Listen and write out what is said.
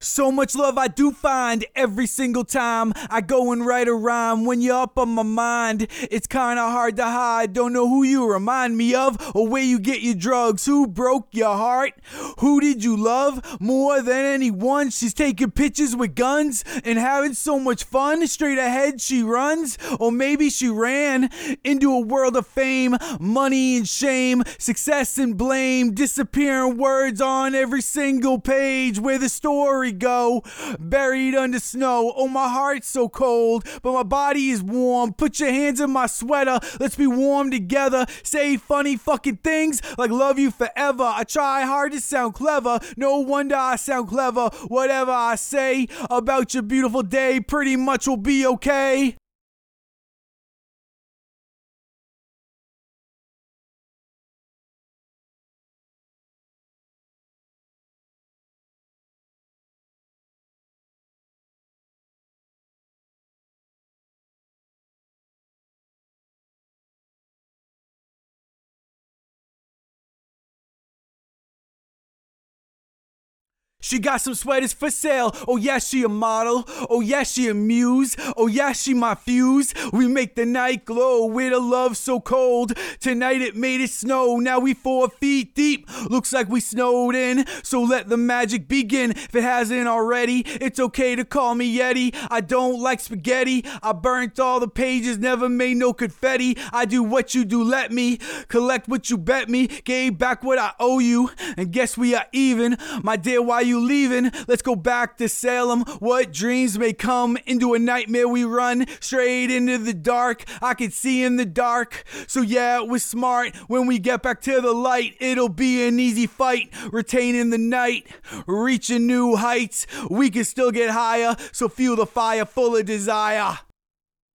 So much love I do find every single time I go and write a rhyme. When you're up on my mind, it's kinda hard to hide. Don't know who you remind me of or where you get your drugs. Who broke your heart? Who did you love more than anyone? She's taking pictures with guns and having so much fun. Straight ahead she runs, or maybe she ran into a world of fame, money and shame, success and blame, disappearing words on every single page. Where the story go? Buried under snow. Oh, my heart's so cold, but my body is warm. Put your hands in my sweater. Let's be warm together. Say funny fucking things like love you forever. I try hard to sound clever. No wonder I sound clever. Whatever I say about your beautiful day pretty much will be okay. She got some sweaters for sale. Oh, yeah, she a model. Oh, yeah, she a muse. Oh, yeah, she my fuse. We make the night glow with a love so cold. Tonight it made it snow. Now we four feet deep. Looks like we snowed in. So let the magic begin. If it hasn't already, it's okay to call me Yeti. I don't like spaghetti. I burnt all the pages, never made no confetti. I do what you do, let me. Collect what you bet me. Gave back what I owe you. And guess we are even. My dear, why you leaving? Let's go back to Salem. What dreams may come into a nightmare we run straight into the dark. I can see in the dark. So yeah, it was smart. When we get back to the light, it'll be an easy fight. Retaining the night, reaching new heights. We can still get higher. So feel the fire full of desire.